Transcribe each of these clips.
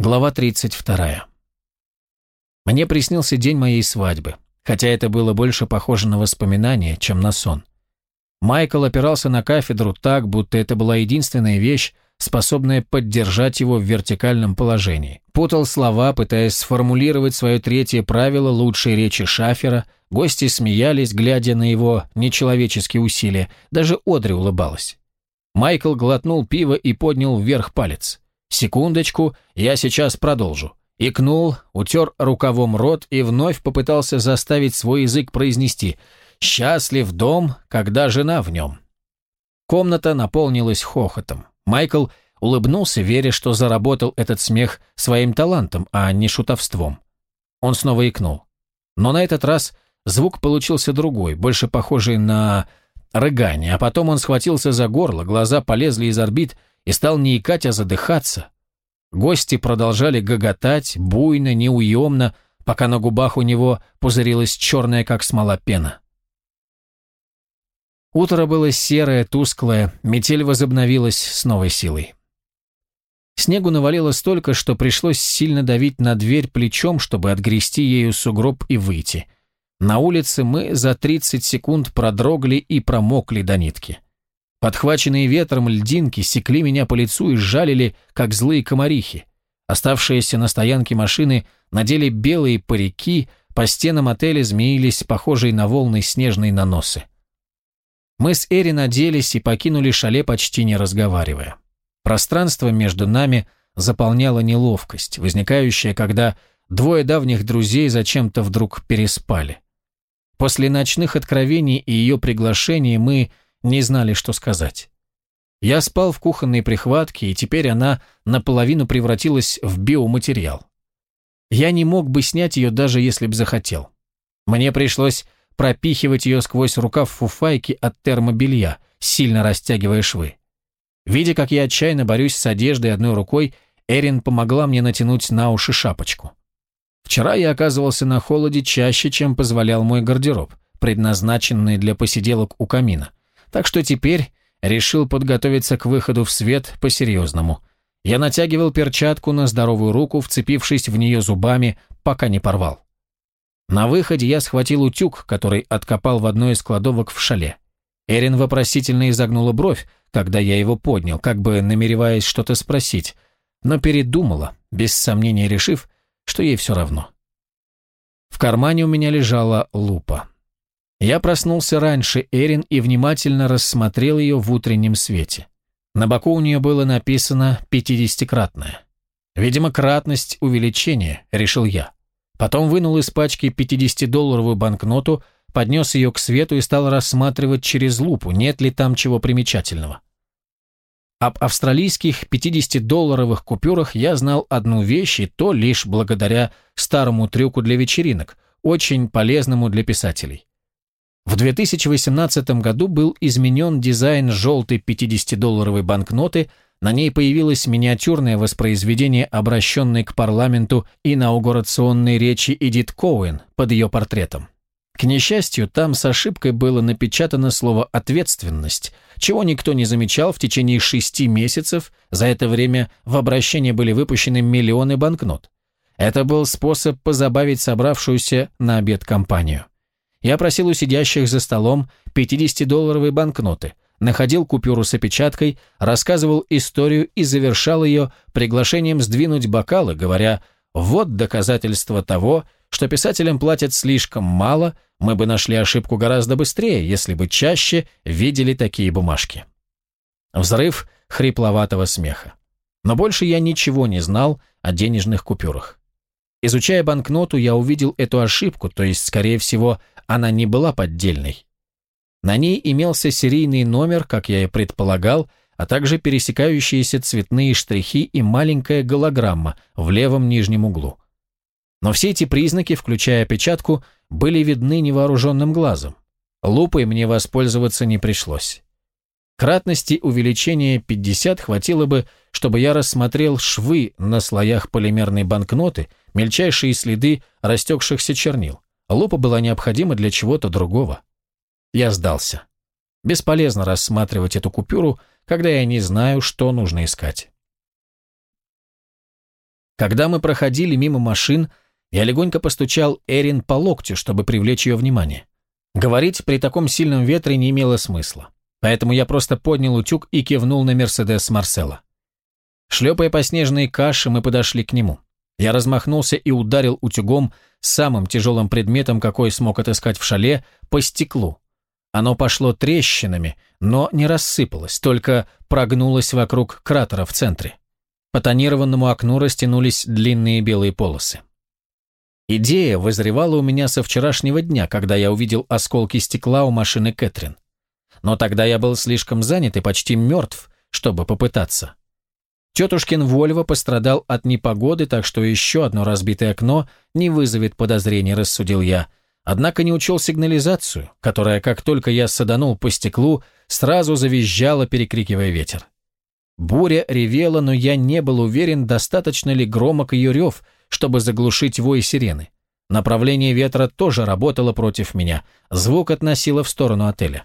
Глава 32. Мне приснился день моей свадьбы, хотя это было больше похоже на воспоминание, чем на сон. Майкл опирался на кафедру так, будто это была единственная вещь, способная поддержать его в вертикальном положении. Путал слова, пытаясь сформулировать свое третье правило лучшей речи Шафера, гости смеялись, глядя на его нечеловеческие усилия, даже Одри улыбалась. Майкл глотнул пиво и поднял вверх палец – Секундочку, я сейчас продолжу. Икнул, утер рукавом рот и вновь попытался заставить свой язык произнести «Счастлив дом, когда жена в нем». Комната наполнилась хохотом. Майкл улыбнулся, веря, что заработал этот смех своим талантом, а не шутовством. Он снова икнул. Но на этот раз звук получился другой, больше похожий на рыгание, а потом он схватился за горло, глаза полезли из орбит, и стал не икать, а задыхаться. Гости продолжали гоготать, буйно, неуемно, пока на губах у него пузырилась черная, как смола, пена. Утро было серое, тусклое, метель возобновилась с новой силой. Снегу навалило столько, что пришлось сильно давить на дверь плечом, чтобы отгрести ею сугроб и выйти. На улице мы за 30 секунд продрогли и промокли до нитки. Подхваченные ветром льдинки секли меня по лицу и жалили, как злые комарихи. Оставшиеся на стоянке машины надели белые парики, по стенам отеля змеились похожие на волны снежные наносы. Мы с Эри наделись и покинули шале, почти не разговаривая. Пространство между нами заполняла неловкость, возникающая, когда двое давних друзей зачем-то вдруг переспали. После ночных откровений и ее приглашений мы не знали, что сказать. Я спал в кухонной прихватке, и теперь она наполовину превратилась в биоматериал. Я не мог бы снять ее, даже если б захотел. Мне пришлось пропихивать ее сквозь рукав фуфайки от термобелья, сильно растягивая швы. Видя, как я отчаянно борюсь с одеждой одной рукой, Эрин помогла мне натянуть на уши шапочку. Вчера я оказывался на холоде чаще, чем позволял мой гардероб, предназначенный для посиделок у камина так что теперь решил подготовиться к выходу в свет по-серьезному. Я натягивал перчатку на здоровую руку, вцепившись в нее зубами, пока не порвал. На выходе я схватил утюг, который откопал в одной из кладовок в шале. Эрин вопросительно изогнула бровь, когда я его поднял, как бы намереваясь что-то спросить, но передумала, без сомнения решив, что ей все равно. В кармане у меня лежала лупа. Я проснулся раньше Эрин и внимательно рассмотрел ее в утреннем свете. На боку у нее было написано «пятидесятикратное». Видимо, кратность увеличения, решил я. Потом вынул из пачки 50-долларовую банкноту, поднес ее к свету и стал рассматривать через лупу, нет ли там чего примечательного. Об австралийских 50-долларовых купюрах я знал одну вещь, и то лишь благодаря старому трюку для вечеринок, очень полезному для писателей. В 2018 году был изменен дизайн желтой 50-долларовой банкноты, на ней появилось миниатюрное воспроизведение обращенной к парламенту инаугурационной речи Эдит Коуэн под ее портретом. К несчастью, там с ошибкой было напечатано слово «ответственность», чего никто не замечал в течение шести месяцев, за это время в обращение были выпущены миллионы банкнот. Это был способ позабавить собравшуюся на обед компанию. Я просил у сидящих за столом 50-долларовые банкноты, находил купюру с опечаткой, рассказывал историю и завершал ее приглашением сдвинуть бокалы, говоря «Вот доказательство того, что писателям платят слишком мало, мы бы нашли ошибку гораздо быстрее, если бы чаще видели такие бумажки». Взрыв хрипловатого смеха. Но больше я ничего не знал о денежных купюрах. Изучая банкноту, я увидел эту ошибку, то есть, скорее всего, она не была поддельной. На ней имелся серийный номер, как я и предполагал, а также пересекающиеся цветные штрихи и маленькая голограмма в левом нижнем углу. Но все эти признаки, включая опечатку, были видны невооруженным глазом. Лупой мне воспользоваться не пришлось. Кратности увеличения 50 хватило бы, чтобы я рассмотрел швы на слоях полимерной банкноты, мельчайшие следы растекшихся чернил. Лупа была необходима для чего-то другого. Я сдался. Бесполезно рассматривать эту купюру, когда я не знаю, что нужно искать. Когда мы проходили мимо машин, я легонько постучал Эрин по локтю, чтобы привлечь ее внимание. Говорить при таком сильном ветре не имело смысла. Поэтому я просто поднял утюг и кивнул на Мерседес Марсела. Шлепая по снежной каше, мы подошли к нему. Я размахнулся и ударил утюгом самым тяжелым предметом, какой смог отыскать в шале, по стеклу. Оно пошло трещинами, но не рассыпалось, только прогнулось вокруг кратера в центре. По тонированному окну растянулись длинные белые полосы. Идея вызревала у меня со вчерашнего дня, когда я увидел осколки стекла у машины Кэтрин. Но тогда я был слишком занят и почти мертв, чтобы попытаться. Тетушкин Вольво пострадал от непогоды, так что еще одно разбитое окно не вызовет подозрений, рассудил я. Однако не учел сигнализацию, которая, как только я саданул по стеклу, сразу завизжала, перекрикивая ветер. Буря ревела, но я не был уверен, достаточно ли громок ее рев, чтобы заглушить вой сирены. Направление ветра тоже работало против меня, звук относило в сторону отеля.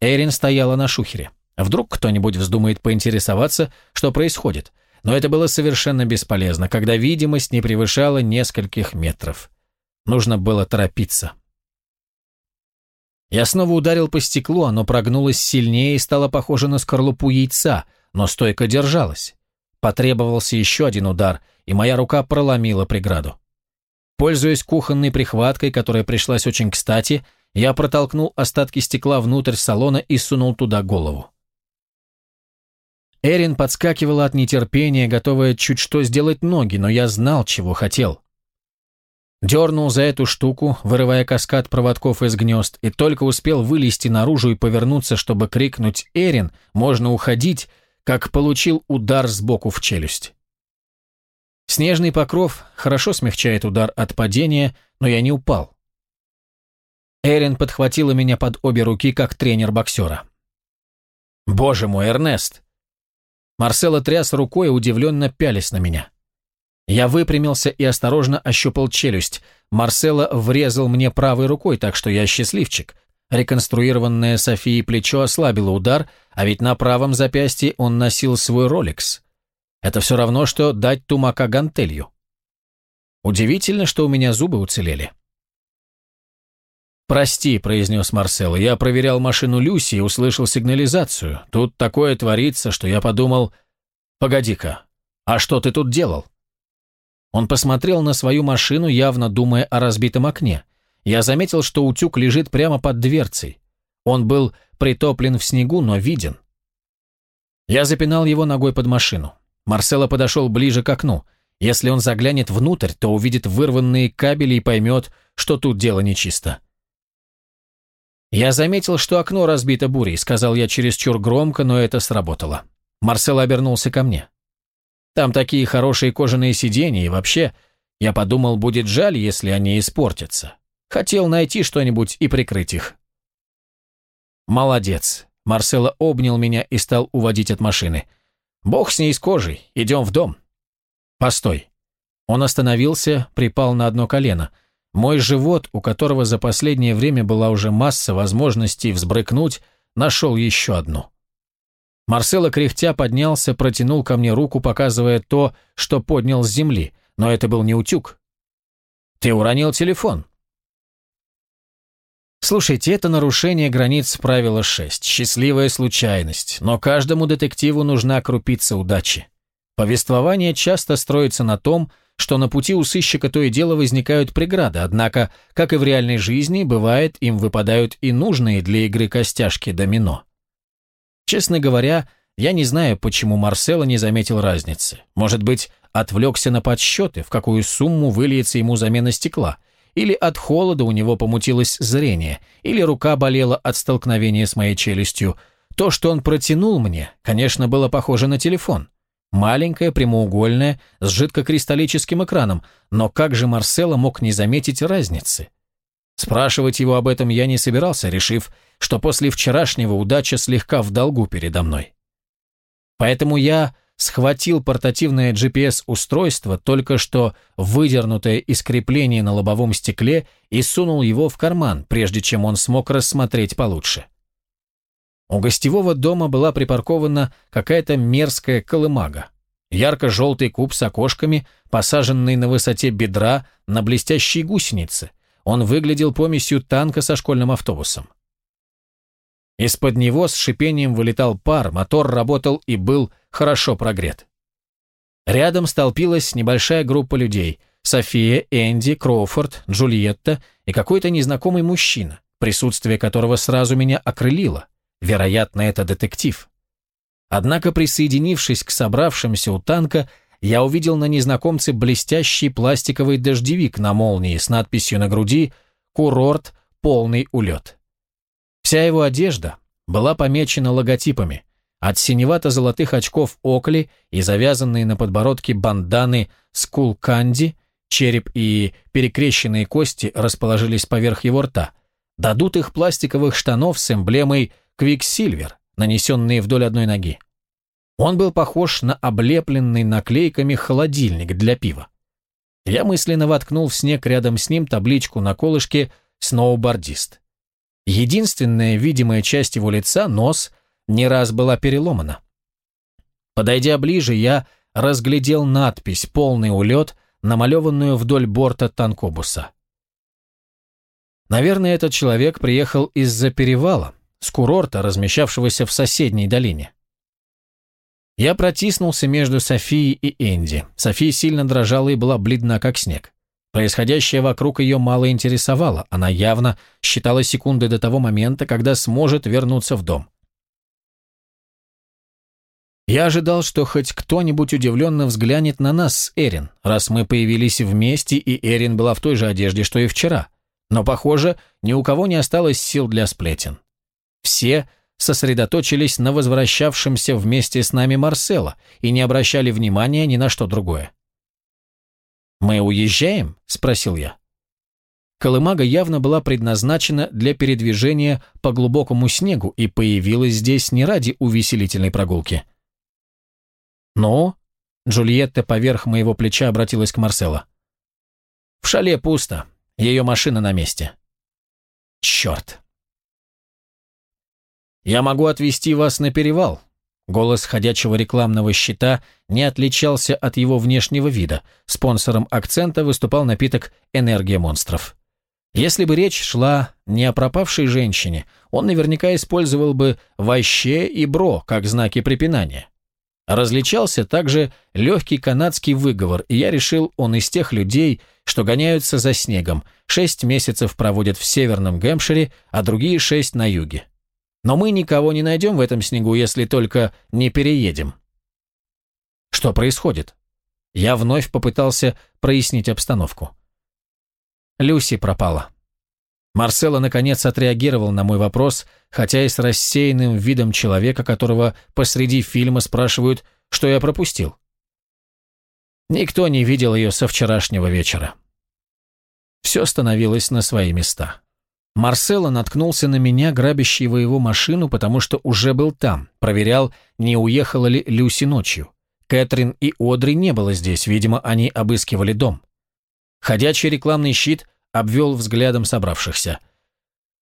Эрин стояла на шухере. Вдруг кто-нибудь вздумает поинтересоваться, что происходит. Но это было совершенно бесполезно, когда видимость не превышала нескольких метров. Нужно было торопиться. Я снова ударил по стеклу, оно прогнулось сильнее и стало похоже на скорлупу яйца, но стойко держалось. Потребовался еще один удар, и моя рука проломила преграду. Пользуясь кухонной прихваткой, которая пришлась очень кстати, я протолкнул остатки стекла внутрь салона и сунул туда голову. Эрин подскакивала от нетерпения, готовая чуть что сделать ноги, но я знал, чего хотел. Дернул за эту штуку, вырывая каскад проводков из гнезд, и только успел вылезти наружу и повернуться, чтобы крикнуть «Эрин, можно уходить!», как получил удар сбоку в челюсть. Снежный покров хорошо смягчает удар от падения, но я не упал. Эрин подхватила меня под обе руки, как тренер боксера. «Боже мой, Эрнест, Марсело тряс рукой, удивленно пялись на меня. Я выпрямился и осторожно ощупал челюсть. Марсело врезал мне правой рукой, так что я счастливчик. Реконструированное Софией плечо ослабило удар, а ведь на правом запястье он носил свой роликс. Это все равно, что дать тумака гантелью. Удивительно, что у меня зубы уцелели. «Прости», — произнес Марсело, — «я проверял машину Люси и услышал сигнализацию. Тут такое творится, что я подумал... Погоди-ка, а что ты тут делал?» Он посмотрел на свою машину, явно думая о разбитом окне. Я заметил, что утюг лежит прямо под дверцей. Он был притоплен в снегу, но виден. Я запинал его ногой под машину. Марсело подошел ближе к окну. Если он заглянет внутрь, то увидит вырванные кабели и поймет, что тут дело нечисто. «Я заметил, что окно разбито бурей», — сказал я чересчур громко, но это сработало. Марсел обернулся ко мне. «Там такие хорошие кожаные сиденья, и вообще, я подумал, будет жаль, если они испортятся. Хотел найти что-нибудь и прикрыть их». «Молодец», — Марсело обнял меня и стал уводить от машины. «Бог с ней с кожей, идем в дом». «Постой». Он остановился, припал на одно колено — мой живот, у которого за последнее время была уже масса возможностей взбрыкнуть, нашел еще одну. Марсело кряхтя поднялся, протянул ко мне руку, показывая то, что поднял с земли, но это был не утюг. «Ты уронил телефон». Слушайте, это нарушение границ правила 6, счастливая случайность, но каждому детективу нужна крупица удачи. Повествование часто строится на том, что на пути у сыщика то и дело возникают преграды, однако, как и в реальной жизни, бывает, им выпадают и нужные для игры костяшки домино. Честно говоря, я не знаю, почему Марсело не заметил разницы. Может быть, отвлекся на подсчеты, в какую сумму выльется ему замена стекла, или от холода у него помутилось зрение, или рука болела от столкновения с моей челюстью. То, что он протянул мне, конечно, было похоже на телефон. Маленькая, прямоугольная, с жидкокристаллическим экраном, но как же Марсело мог не заметить разницы? Спрашивать его об этом я не собирался, решив, что после вчерашнего удача слегка в долгу передо мной. Поэтому я схватил портативное GPS-устройство, только что выдернутое из крепления на лобовом стекле, и сунул его в карман, прежде чем он смог рассмотреть получше. У гостевого дома была припаркована какая-то мерзкая колымага. Ярко-желтый куб с окошками, посаженный на высоте бедра на блестящей гусенице. Он выглядел помесью танка со школьным автобусом. Из-под него с шипением вылетал пар, мотор работал и был хорошо прогрет. Рядом столпилась небольшая группа людей – София, Энди, Кроуфорд, Джульетта и какой-то незнакомый мужчина, присутствие которого сразу меня окрылило. Вероятно, это детектив. Однако, присоединившись к собравшимся у танка, я увидел на незнакомце блестящий пластиковый дождевик на молнии с надписью на груди «Курорт. Полный улет». Вся его одежда была помечена логотипами, от синевато-золотых очков Oakley и завязанной на подбородке банданы «Skullcandy» череп и перекрещенные кости расположились поверх его рта, до дутых пластиковых штанов с эмблемой «Quiksilver», нанесенной вдоль одной ноги. Он был похож на облепленный наклейками холодильник для пива. Я мысленно воткнул в снег рядом с ним табличку на колышке «Сноубордист». Единственная видимая часть его лица, нос, не раз была переломана. Подойдя ближе, я разглядел надпись «Полный улет», намалеванную вдоль борта танкобуса. Наверное, этот человек приехал из-за перевала, с курорта, размещавшегося в соседней долине. Я протиснулся между Софией и Энди. София сильно дрожала и была бледна, как снег. Происходящее вокруг ее мало интересовало, она явно считала секунды до того момента, когда сможет вернуться в дом. Я ожидал, что хоть кто-нибудь удивленно взглянет на нас с Эрин, раз мы появились вместе, и Эрин была в той же одежде, что и вчера. Но, похоже, ни у кого не осталось сил для сплетен. Все сосредоточились на возвращавшемся вместе с нами Марсела и не обращали внимания ни на что другое. «Мы уезжаем?» – спросил я. Колымага явно была предназначена для передвижения по глубокому снегу и появилась здесь не ради увеселительной прогулки – «Ну?» Джульетта поверх моего плеча обратилась к Марсело. «В шале пусто. Ее машина на месте». «Черт!» «Я могу отвезти вас на перевал». Голос ходячего рекламного щита не отличался от его внешнего вида. Спонсором акцента выступал напиток «Энергия монстров». Если бы речь шла не о пропавшей женщине, он наверняка использовал бы «ваще» и «бро» как знаки препинания. Различался также легкий канадский выговор, и я решил, он из тех людей, что гоняются за снегом, шесть месяцев проводят в северном Гэмпшире, а другие шесть на юге. Но мы никого не найдем в этом снегу, если только не переедем. Что происходит? Я вновь попытался прояснить обстановку. Люси пропала. Марсело наконец отреагировал на мой вопрос, хотя и с рассеянным видом человека, которого посреди фильма спрашивают, что я пропустил. Никто не видел ее со вчерашнего вечера. Все становилось на свои места. Марсело наткнулся на меня, грабящего его машину, потому что уже был там, проверял, не уехала ли Люси ночью. Кэтрин и Одри не было здесь, видимо, они обыскивали дом. Ходячий рекламный щит обвел взглядом собравшихся.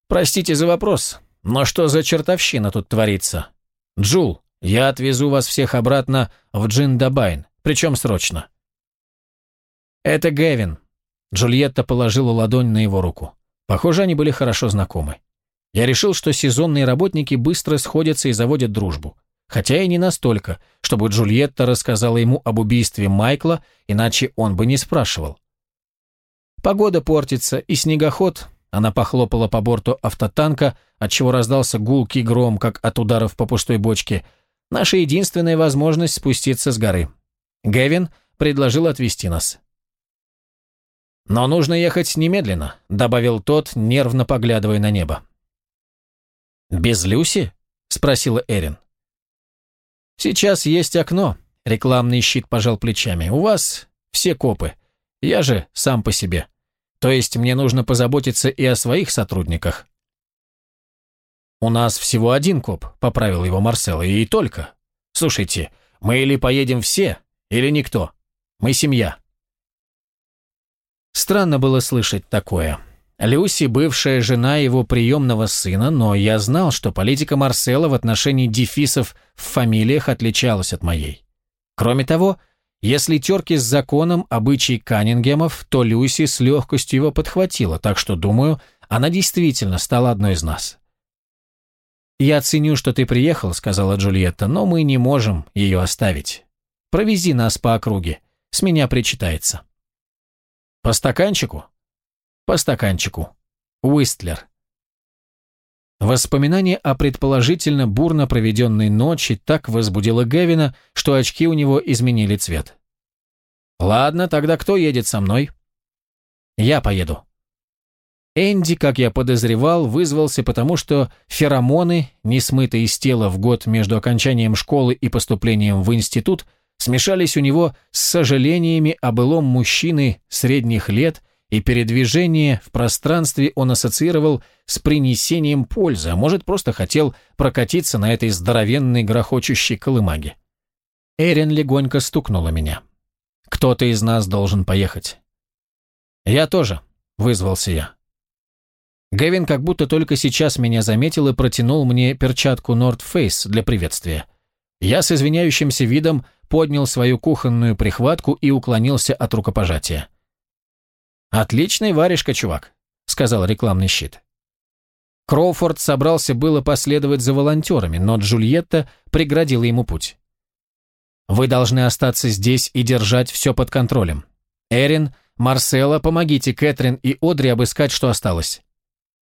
«Простите за вопрос, но что за чертовщина тут творится? Джул, я отвезу вас всех обратно в Джиндабайн, причем срочно». «Это Гэвин». Джульетта положила ладонь на его руку. Похоже, они были хорошо знакомы. Я решил, что сезонные работники быстро сходятся и заводят дружбу. Хотя и не настолько, чтобы Джульетта рассказала ему об убийстве Майкла, иначе он бы не спрашивал. Погода портится, и снегоход, она похлопала по борту автотанка, отчего раздался гулкий гром, как от ударов по пустой бочке. Наша единственная возможность спуститься с горы. Гевин предложил отвезти нас. «Но нужно ехать немедленно», — добавил тот, нервно поглядывая на небо. «Без Люси?» — спросила Эрин. «Сейчас есть окно», — рекламный щит пожал плечами. «У вас все копы. Я же сам по себе». То есть мне нужно позаботиться и о своих сотрудниках. У нас всего один коп, поправил его Марсело, и только. Слушайте, мы или поедем все, или никто. Мы семья. Странно было слышать такое. Люси – бывшая жена его приемного сына, но я знал, что политика Марсела в отношении дефисов в фамилиях отличалась от моей. Кроме того, если терки с законом обычай Каннингемов, то Люси с легкостью его подхватила, так что, думаю, она действительно стала одной из нас. «Я ценю, что ты приехал», — сказала Джульетта, «но мы не можем ее оставить. Провези нас по округе. С меня причитается». «По стаканчику?» «По стаканчику. Уистлер». Воспоминание о предположительно бурно проведенной ночи так возбудило Гевина, что очки у него изменили цвет. «Ладно, тогда кто едет со мной?» «Я поеду». Энди, как я подозревал, вызвался потому, что феромоны, не смытые из тела в год между окончанием школы и поступлением в институт, смешались у него с сожалениями о былом мужчины средних лет и передвижение в пространстве он ассоциировал с принесением пользы, а может, просто хотел прокатиться на этой здоровенной грохочущей колымаге. Эрин легонько стукнула меня. «Кто-то из нас должен поехать». «Я тоже», — вызвался я. Гэвин как будто только сейчас меня заметил и протянул мне перчатку North Face для приветствия. Я с извиняющимся видом поднял свою кухонную прихватку и уклонился от рукопожатия. «Отличный варежка, чувак», — сказал рекламный щит. Кроуфорд собрался было последовать за волонтерами, но Джульетта преградила ему путь. «Вы должны остаться здесь и держать все под контролем. Эрин, Марсела, помогите Кэтрин и Одри обыскать, что осталось.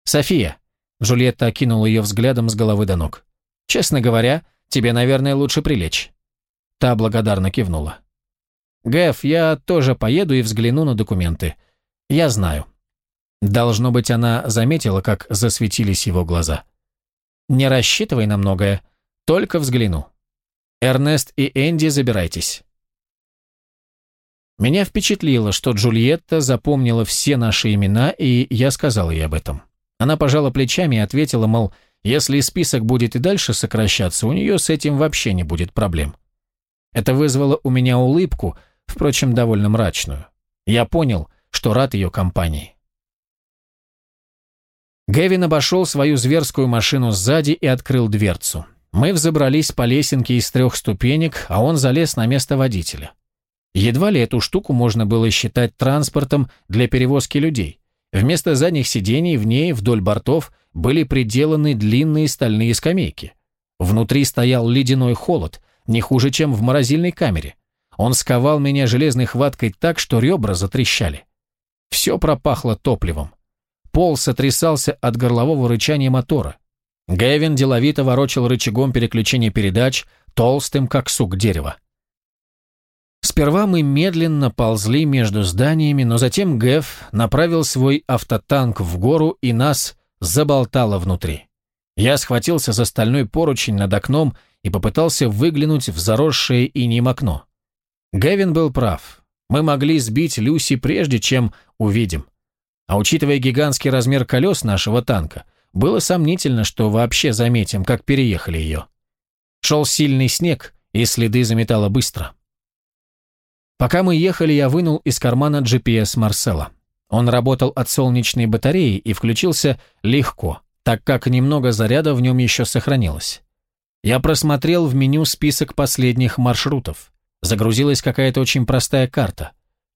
София», — Джульетта окинула ее взглядом с головы до ног. «Честно говоря, тебе, наверное, лучше прилечь». Та благодарно кивнула. «Гэф, я тоже поеду и взгляну на документы. Я знаю. Должно быть, она заметила, как засветились его глаза. Не рассчитывай на многое, только взгляну. Эрнест и Энди, забирайтесь. Меня впечатлило, что Джульетта запомнила все наши имена, и я сказал ей об этом. Она пожала плечами и ответила, мол, если список будет и дальше сокращаться, у нее с этим вообще не будет проблем. Это вызвало у меня улыбку, впрочем, довольно мрачную. Я понял, что рад ее компании. Гэвин обошел свою зверскую машину сзади и открыл дверцу. Мы взобрались по лесенке из трех ступенек, а он залез на место водителя. Едва ли эту штуку можно было считать транспортом для перевозки людей. Вместо задних сидений в ней вдоль бортов были приделаны длинные стальные скамейки. Внутри стоял ледяной холод, не хуже, чем в морозильной камере. Он сковал меня железной хваткой так, что ребра затрещали. Все пропахло топливом. Пол сотрясался от горлового рычания мотора. Гэвин деловито ворочал рычагом переключения передач, толстым, как сук дерева. Сперва мы медленно ползли между зданиями, но затем Гэв направил свой автотанк в гору и нас заболтало внутри. Я схватился за стальной поручень над окном и попытался выглянуть в заросшее инеем окно. Гэвин был прав. Мы могли сбить Люси прежде, чем увидим. А учитывая гигантский размер колес нашего танка, было сомнительно, что вообще заметим, как переехали ее. Шел сильный снег, и следы заметало быстро. Пока мы ехали, я вынул из кармана GPS Марсела. Он работал от солнечной батареи и включился легко, так как немного заряда в нем еще сохранилось. Я просмотрел в меню список последних маршрутов. Загрузилась какая-то очень простая карта.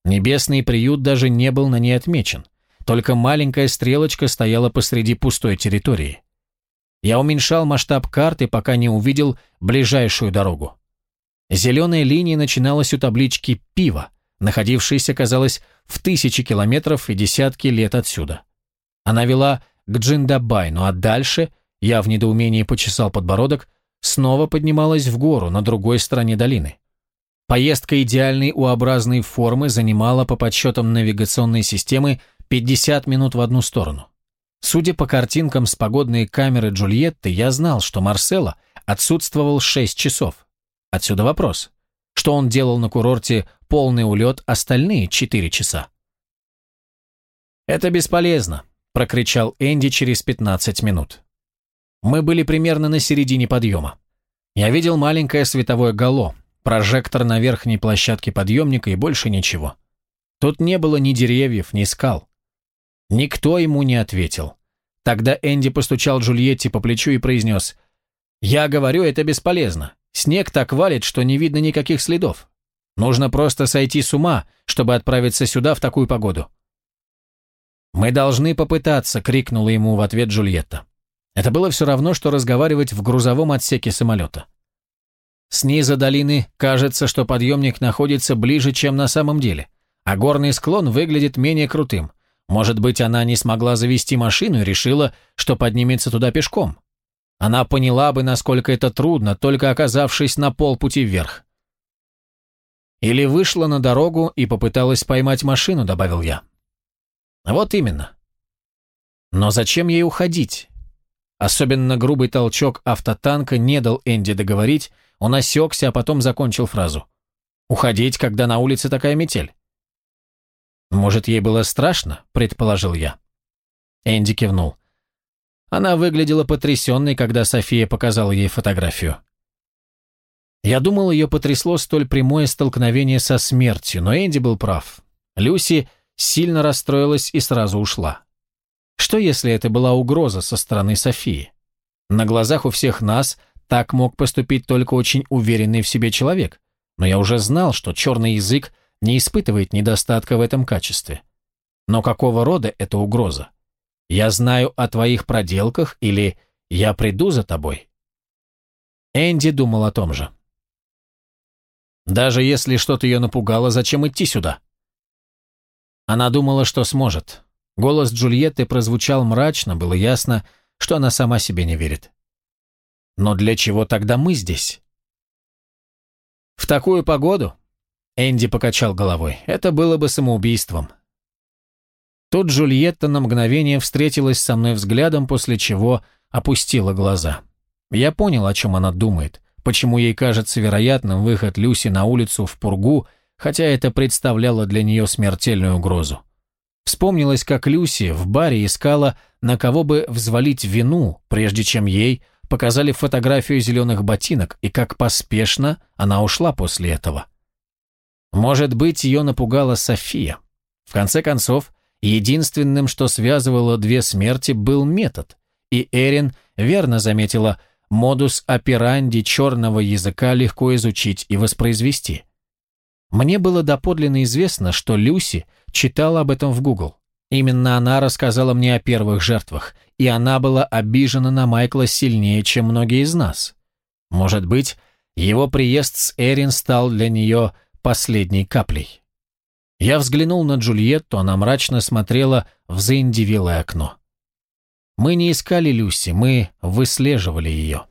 Небесный приют даже не был на ней отмечен. Только маленькая стрелочка стояла посреди пустой территории. Я уменьшал масштаб карты, пока не увидел ближайшую дорогу. Зеленая линия начиналась у таблички «Пиво», находившейся, казалось, в тысячи километров и десятки лет отсюда. Она вела к Джиндабайну, а дальше, я в недоумении почесал подбородок, снова поднималась в гору на другой стороне долины. Поездка идеальной U-образной формы занимала по подсчетам навигационной системы 50 минут в одну сторону. Судя по картинкам с погодной камеры Джульетты, я знал, что Марсело отсутствовал 6 часов. Отсюда вопрос. Что он делал на курорте полный улет остальные 4 часа? «Это бесполезно», – прокричал Энди через 15 минут. Мы были примерно на середине подъема. Я видел маленькое световое гало, прожектор на верхней площадке подъемника и больше ничего. Тут не было ни деревьев, ни скал. Никто ему не ответил. Тогда Энди постучал Джульетте по плечу и произнес «Я говорю, это бесполезно. Снег так валит, что не видно никаких следов. Нужно просто сойти с ума, чтобы отправиться сюда в такую погоду». «Мы должны попытаться», — крикнула ему в ответ Джульетта. Это было все равно, что разговаривать в грузовом отсеке самолета. Снизу долины кажется, что подъемник находится ближе, чем на самом деле, а горный склон выглядит менее крутым. Может быть, она не смогла завести машину и решила, что поднимется туда пешком. Она поняла бы, насколько это трудно, только оказавшись на полпути вверх. Или вышла на дорогу и попыталась поймать машину, добавил я. Вот именно. Но зачем ей уходить? Особенно грубый толчок автотанка не дал Энди договорить, он осекся, а потом закончил фразу. «Уходить, когда на улице такая метель?» «Может, ей было страшно?» – предположил я. Энди кивнул. Она выглядела потрясенной, когда София показала ей фотографию. Я думал, ее потрясло столь прямое столкновение со смертью, но Энди был прав. Люси сильно расстроилась и сразу ушла. Что если это была угроза со стороны Софии? На глазах у всех нас так мог поступить только очень уверенный в себе человек, но я уже знал, что черный язык не испытывает недостатка в этом качестве. Но какого рода эта угроза? Я знаю о твоих проделках или я приду за тобой? Энди думал о том же. Даже если что-то ее напугало, зачем идти сюда? Она думала, что сможет. Голос Джульетты прозвучал мрачно, было ясно, что она сама себе не верит. Но для чего тогда мы здесь? В такую погоду? Энди покачал головой. Это было бы самоубийством. Тут Джульетта на мгновение встретилась со мной взглядом, после чего опустила глаза. Я понял, о чем она думает, почему ей кажется вероятным выход Люси на улицу в пургу, хотя это представляло для нее смертельную угрозу. Вспомнилось, как Люси в баре искала, на кого бы взвалить вину, прежде чем ей показали фотографию зеленых ботинок, и как поспешно она ушла после этого. Может быть, ее напугала София. В конце концов, единственным, что связывало две смерти, был метод, и Эрин верно заметила, модус операнди черного языка легко изучить и воспроизвести. Мне было доподлинно известно, что Люси читала об этом в Google. Именно она рассказала мне о первых жертвах, и она была обижена на Майкла сильнее, чем многие из нас. Может быть, его приезд с Эрин стал для нее последней каплей. Я взглянул на Джульетту, она мрачно смотрела в заиндивелое окно. Мы не искали Люси, мы выслеживали ее.